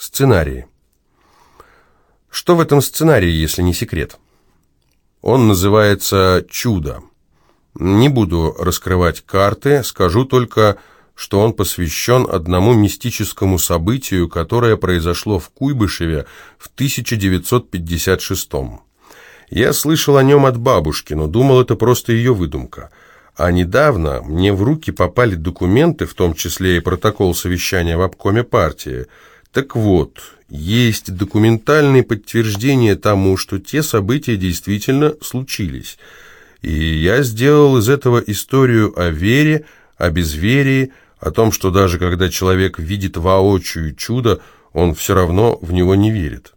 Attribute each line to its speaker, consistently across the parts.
Speaker 1: Сценарий. Что в этом сценарии, если не секрет? Он называется «Чудо». Не буду раскрывать карты, скажу только, что он посвящен одному мистическому событию, которое произошло в Куйбышеве в 1956 -м. Я слышал о нем от бабушки, но думал, это просто ее выдумка. А недавно мне в руки попали документы, в том числе и протокол совещания в обкоме партии. Так вот, есть документальные подтверждения тому, что те события действительно случились. И я сделал из этого историю о вере, о безверии, о том, что даже когда человек видит воочию чудо, он все равно в него не верит.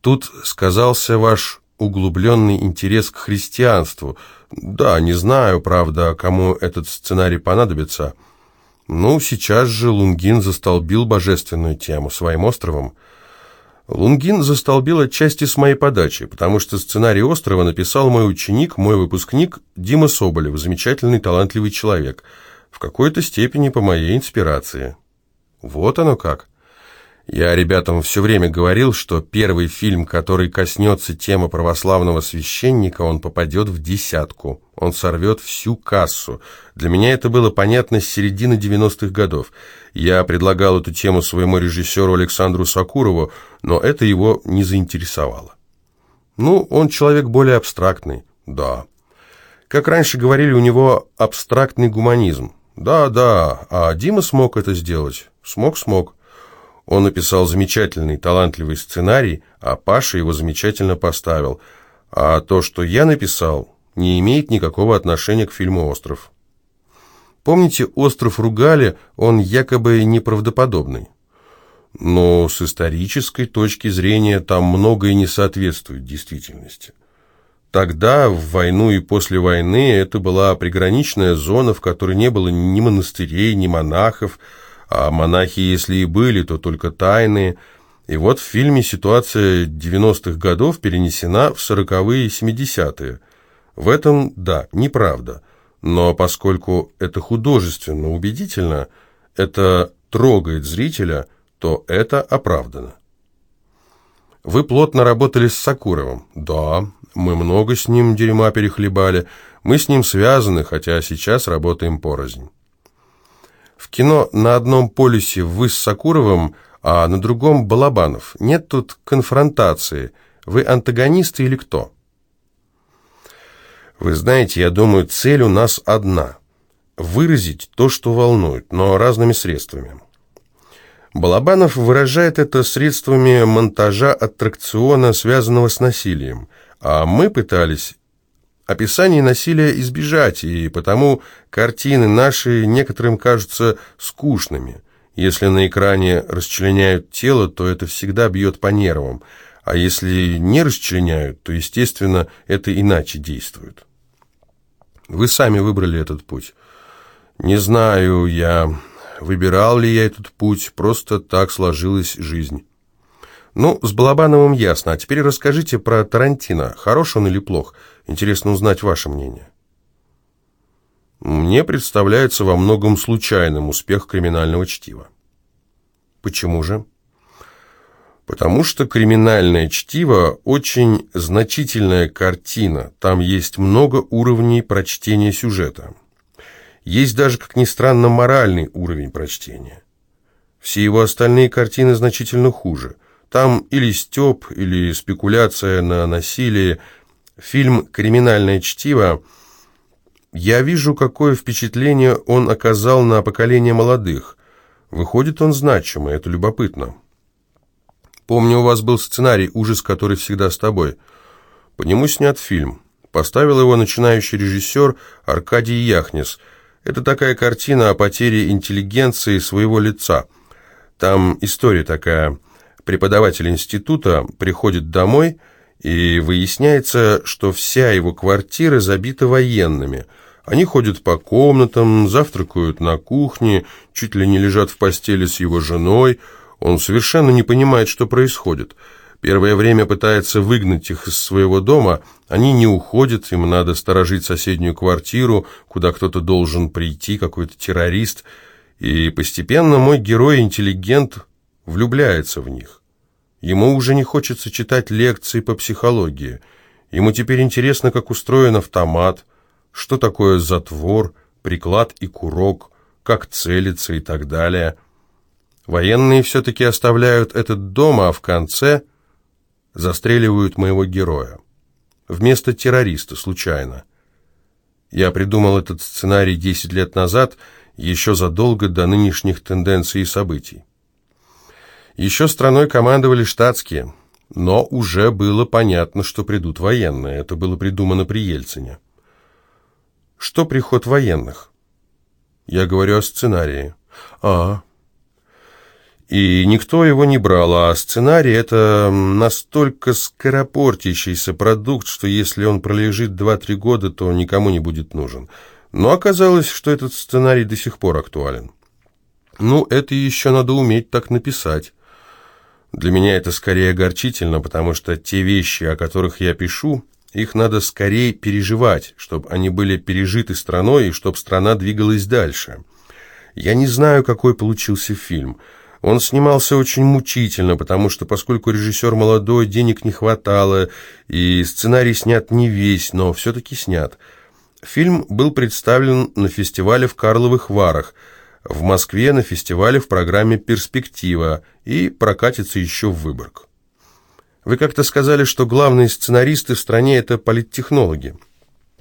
Speaker 1: Тут сказался ваш углубленный интерес к христианству. Да, не знаю, правда, кому этот сценарий понадобится. Ну, сейчас же Лунгин застолбил божественную тему своим островом. Лунгин застолбил отчасти с моей подачи, потому что сценарий острова написал мой ученик, мой выпускник Дима Соболев, замечательный, талантливый человек, в какой-то степени по моей инспирации. Вот оно как. Я ребятам все время говорил, что первый фильм, который коснется темы православного священника, он попадет в десятку. Он сорвет всю кассу. Для меня это было понятно с середины 90-х годов. Я предлагал эту тему своему режиссеру Александру Сакурову, но это его не заинтересовало. Ну, он человек более абстрактный. Да. Как раньше говорили, у него абстрактный гуманизм. Да, да, а Дима смог это сделать. Смог, смог. Он написал замечательный, талантливый сценарий, а Паша его замечательно поставил. А то, что я написал, не имеет никакого отношения к фильму «Остров». Помните, «Остров» ругали, он якобы неправдоподобный. Но с исторической точки зрения там многое не соответствует действительности. Тогда, в войну и после войны, это была приграничная зона, в которой не было ни монастырей, ни монахов, а монахи, если и были, то только тайные. И вот в фильме ситуация 90-х годов перенесена в 40-е и 70-е. В этом, да, неправда. Но поскольку это художественно убедительно, это трогает зрителя, то это оправдано. Вы плотно работали с Сакуровым? Да, мы много с ним дерьма перехлебали. Мы с ним связаны, хотя сейчас работаем порознь. В кино на одном полюсе вы с Сакуровым, а на другом Балабанов. Нет тут конфронтации. Вы антагонисты или кто? Вы знаете, я думаю, цель у нас одна. Выразить то, что волнует, но разными средствами. Балабанов выражает это средствами монтажа аттракциона, связанного с насилием, а мы пытались описаний насилия избежать, и потому картины наши некоторым кажутся скучными. Если на экране расчленяют тело, то это всегда бьет по нервам, а если не расчленяют, то, естественно, это иначе действует. Вы сами выбрали этот путь. Не знаю я, выбирал ли я этот путь, просто так сложилась жизнь. Ну, с Балабановым ясно. А теперь расскажите про Тарантино. Хорош он или плох? Интересно узнать ваше мнение. Мне представляется во многом случайным успех криминального чтива. Почему же? Потому что криминальное чтиво очень значительная картина. Там есть много уровней прочтения сюжета. Есть даже, как ни странно, моральный уровень прочтения. Все его остальные картины значительно хуже – там или стёб, или спекуляция на насилие. Фильм «Криминальное чтиво». Я вижу, какое впечатление он оказал на поколение молодых. Выходит, он значимый, это любопытно. Помню, у вас был сценарий «Ужас, который всегда с тобой». По нему снят фильм. Поставил его начинающий режиссер Аркадий Яхнес. Это такая картина о потере интеллигенции своего лица. Там история такая – преподаватель института приходит домой, и выясняется, что вся его квартира забита военными. Они ходят по комнатам, завтракают на кухне, чуть ли не лежат в постели с его женой. Он совершенно не понимает, что происходит. Первое время пытается выгнать их из своего дома, они не уходят, им надо сторожить соседнюю квартиру, куда кто-то должен прийти, какой-то террорист. И постепенно мой герой, интеллигент, влюбляется в них. Ему уже не хочется читать лекции по психологии. Ему теперь интересно, как устроен автомат, что такое затвор, приклад и курок, как целиться и так далее. Военные все-таки оставляют этот дом, а в конце застреливают моего героя. Вместо террориста, случайно. Я придумал этот сценарий 10 лет назад, еще задолго до нынешних тенденций и событий. Еще страной командовали штатские, но уже было понятно, что придут военные. Это было придумано при Ельцине. Что приход военных? Я говорю о сценарии. А, и никто его не брал, а сценарий – это настолько скоропортящийся продукт, что если он пролежит 2-3 года, то никому не будет нужен. Но оказалось, что этот сценарий до сих пор актуален. Ну, это еще надо уметь так написать. Для меня это скорее огорчительно, потому что те вещи, о которых я пишу, их надо скорее переживать, чтобы они были пережиты страной и чтобы страна двигалась дальше. Я не знаю, какой получился фильм. Он снимался очень мучительно, потому что, поскольку режиссер молодой, денег не хватало, и сценарий снят не весь, но все-таки снят. Фильм был представлен на фестивале в Карловых Варах – в Москве на фестивале в программе «Перспектива» и прокатится еще в Выборг. Вы как-то сказали, что главные сценаристы в стране – это политтехнологи.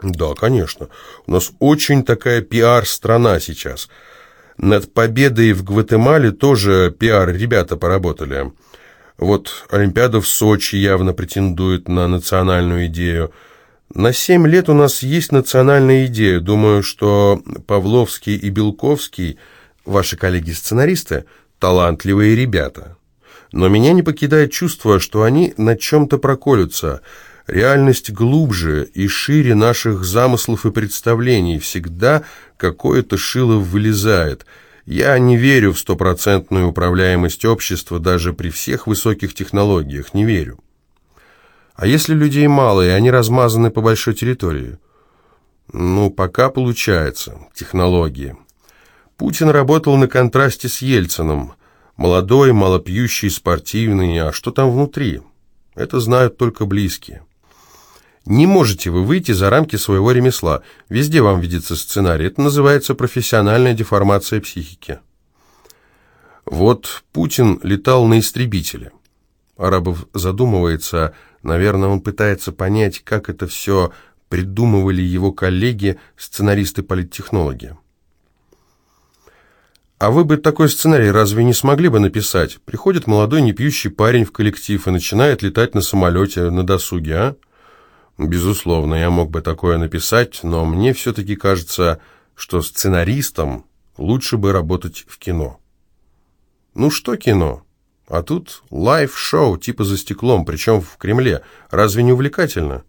Speaker 1: Да, конечно. У нас очень такая пиар-страна сейчас. Над победой в Гватемале тоже пиар-ребята поработали. Вот Олимпиада в Сочи явно претендует на национальную идею – на семь лет у нас есть национальная идея. Думаю, что Павловский и Белковский, ваши коллеги-сценаристы, талантливые ребята. Но меня не покидает чувство, что они на чем-то проколются. Реальность глубже и шире наших замыслов и представлений. Всегда какое-то шило вылезает. Я не верю в стопроцентную управляемость общества даже при всех высоких технологиях, не верю. А если людей мало, и они размазаны по большой территории? Ну, пока получается. Технологии. Путин работал на контрасте с Ельцином. Молодой, малопьющий, спортивный. А что там внутри? Это знают только близкие. Не можете вы выйти за рамки своего ремесла. Везде вам видится сценарий. Это называется профессиональная деформация психики. Вот Путин летал на истребителе. Арабов задумывается Наверное, он пытается понять, как это все придумывали его коллеги, сценаристы-политтехнологи. А вы бы такой сценарий разве не смогли бы написать? Приходит молодой непьющий парень в коллектив и начинает летать на самолете на досуге, а? Безусловно, я мог бы такое написать, но мне все-таки кажется, что сценаристом лучше бы работать в кино. Ну что кино? А тут лайв-шоу типа за стеклом, причем в Кремле. Разве не увлекательно?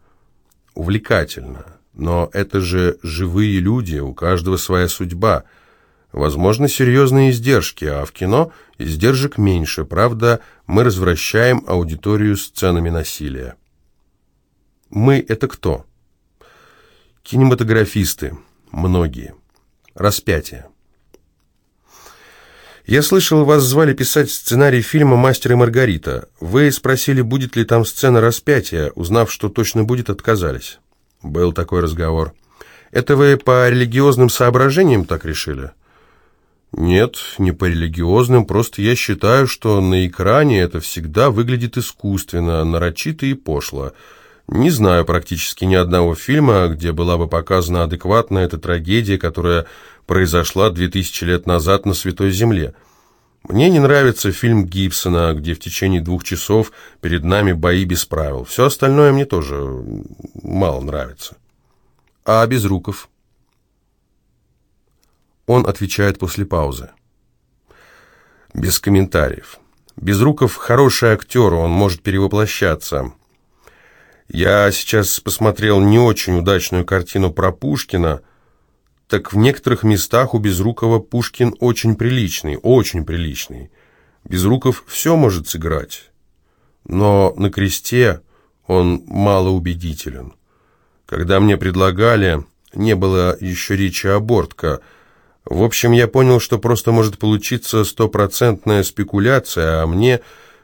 Speaker 1: Увлекательно. Но это же живые люди, у каждого своя судьба. Возможно, серьезные издержки, а в кино издержек меньше. Правда, мы развращаем аудиторию сценами насилия. Мы — это кто? Кинематографисты. Многие. Распятие. «Я слышал, вас звали писать сценарий фильма «Мастер и Маргарита». Вы спросили, будет ли там сцена распятия. Узнав, что точно будет, отказались». Был такой разговор. «Это вы по религиозным соображениям так решили?» «Нет, не по религиозным, просто я считаю, что на экране это всегда выглядит искусственно, нарочито и пошло. Не знаю практически ни одного фильма, где была бы показана адекватно эта трагедия, которая произошла 2000 лет назад на Святой Земле. Мне не нравится фильм Гибсона, где в течение двух часов перед нами бои без правил. Все остальное мне тоже мало нравится. А Безруков? Он отвечает после паузы. Без комментариев. Безруков хороший актер, он может перевоплощаться. Я сейчас посмотрел не очень удачную картину про Пушкина, так в некоторых местах у Безрукова Пушкин очень приличный, очень приличный. Безруков все может сыграть, но на кресте он малоубедителен. Когда мне предлагали, не было еще речи о Бортко, В общем, я понял, что просто может получиться стопроцентная спекуляция, а мне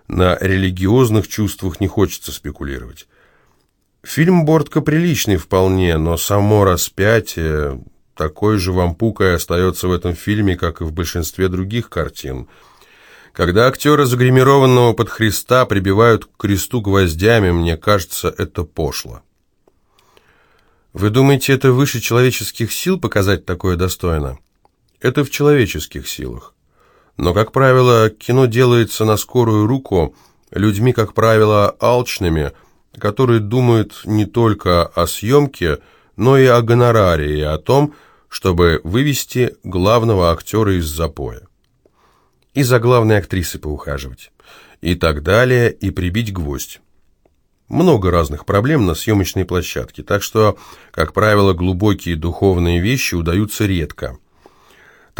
Speaker 1: на религиозных чувствах не хочется спекулировать. Фильм «Бортка» приличный вполне, но само распятие такой же вампукой остается в этом фильме, как и в большинстве других картин. Когда актера, загримированного под Христа, прибивают к кресту гвоздями, мне кажется, это пошло. Вы думаете, это выше человеческих сил показать такое достойно? Это в человеческих силах. Но, как правило, кино делается на скорую руку, людьми, как правило, алчными, которые думают не только о съемке, но и о гонораре, и о том, чтобы вывести главного актера из запоя. И за главной актрисой поухаживать. И так далее, и прибить гвоздь. Много разных проблем на съемочной площадке, так что, как правило, глубокие духовные вещи удаются редко –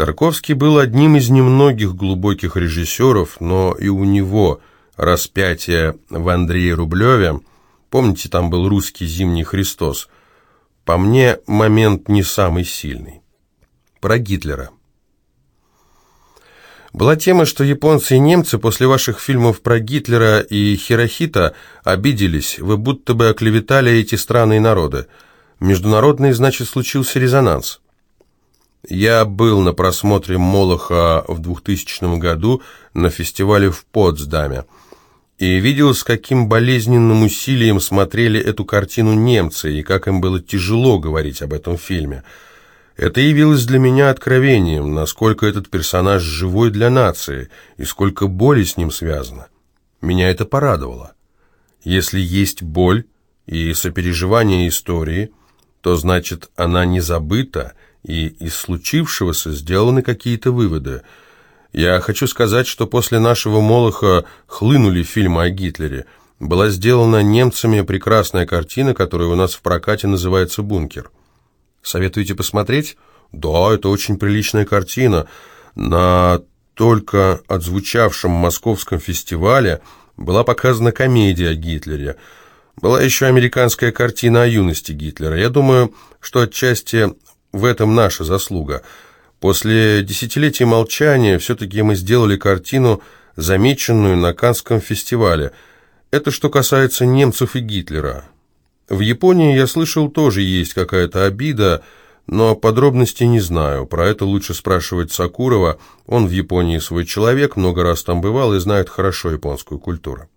Speaker 1: Тарковский был одним из немногих глубоких режиссеров, но и у него распятие в Андрее Рублеве, помните, там был русский зимний Христос, по мне момент не самый сильный. Про Гитлера. Была тема, что японцы и немцы после ваших фильмов про Гитлера и Хирохита обиделись, вы будто бы оклеветали эти страны и народы. Международный, значит, случился резонанс. Я был на просмотре Молоха в 2000 году на фестивале в Потсдаме и видел, с каким болезненным усилием смотрели эту картину немцы и как им было тяжело говорить об этом фильме. Это явилось для меня откровением, насколько этот персонаж живой для нации и сколько боли с ним связано. Меня это порадовало. Если есть боль и сопереживание истории, то значит она не забыта, и из случившегося сделаны какие-то выводы. Я хочу сказать, что после нашего Молоха хлынули фильмы о Гитлере. Была сделана немцами прекрасная картина, которая у нас в прокате называется «Бункер». Советуете посмотреть? Да, это очень приличная картина. На только отзвучавшем московском фестивале была показана комедия о Гитлере. Была еще американская картина о юности Гитлера. Я думаю, что отчасти в этом наша заслуга. После десятилетий молчания все-таки мы сделали картину, замеченную на Канском фестивале. Это что касается немцев и Гитлера. В Японии, я слышал, тоже есть какая-то обида, но подробностей не знаю. Про это лучше спрашивать Сакурова. Он в Японии свой человек, много раз там бывал и знает хорошо японскую культуру.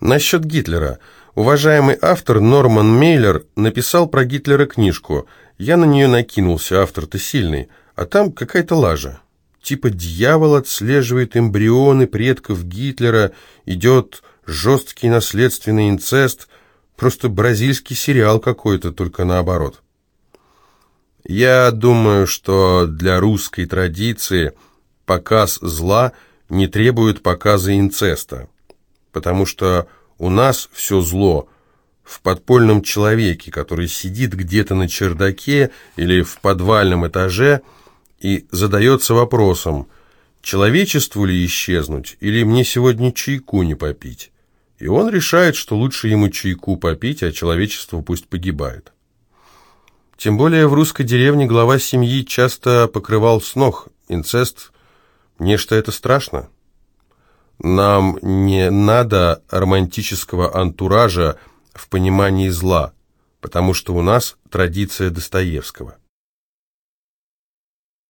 Speaker 1: Насчет Гитлера. Уважаемый автор Норман Мейлер написал про Гитлера книжку – я на нее накинулся, автор-то сильный, а там какая-то лажа. Типа дьявол отслеживает эмбрионы предков Гитлера, идет жесткий наследственный инцест, просто бразильский сериал какой-то, только наоборот. Я думаю, что для русской традиции показ зла не требует показа инцеста, потому что у нас все зло в подпольном человеке, который сидит где-то на чердаке или в подвальном этаже и задается вопросом, человечеству ли исчезнуть или мне сегодня чайку не попить. И он решает, что лучше ему чайку попить, а человечество пусть погибает. Тем более в русской деревне глава семьи часто покрывал с ног инцест. Нечто это страшно. Нам не надо романтического антуража, в понимании зла, потому что у нас традиция Достоевского.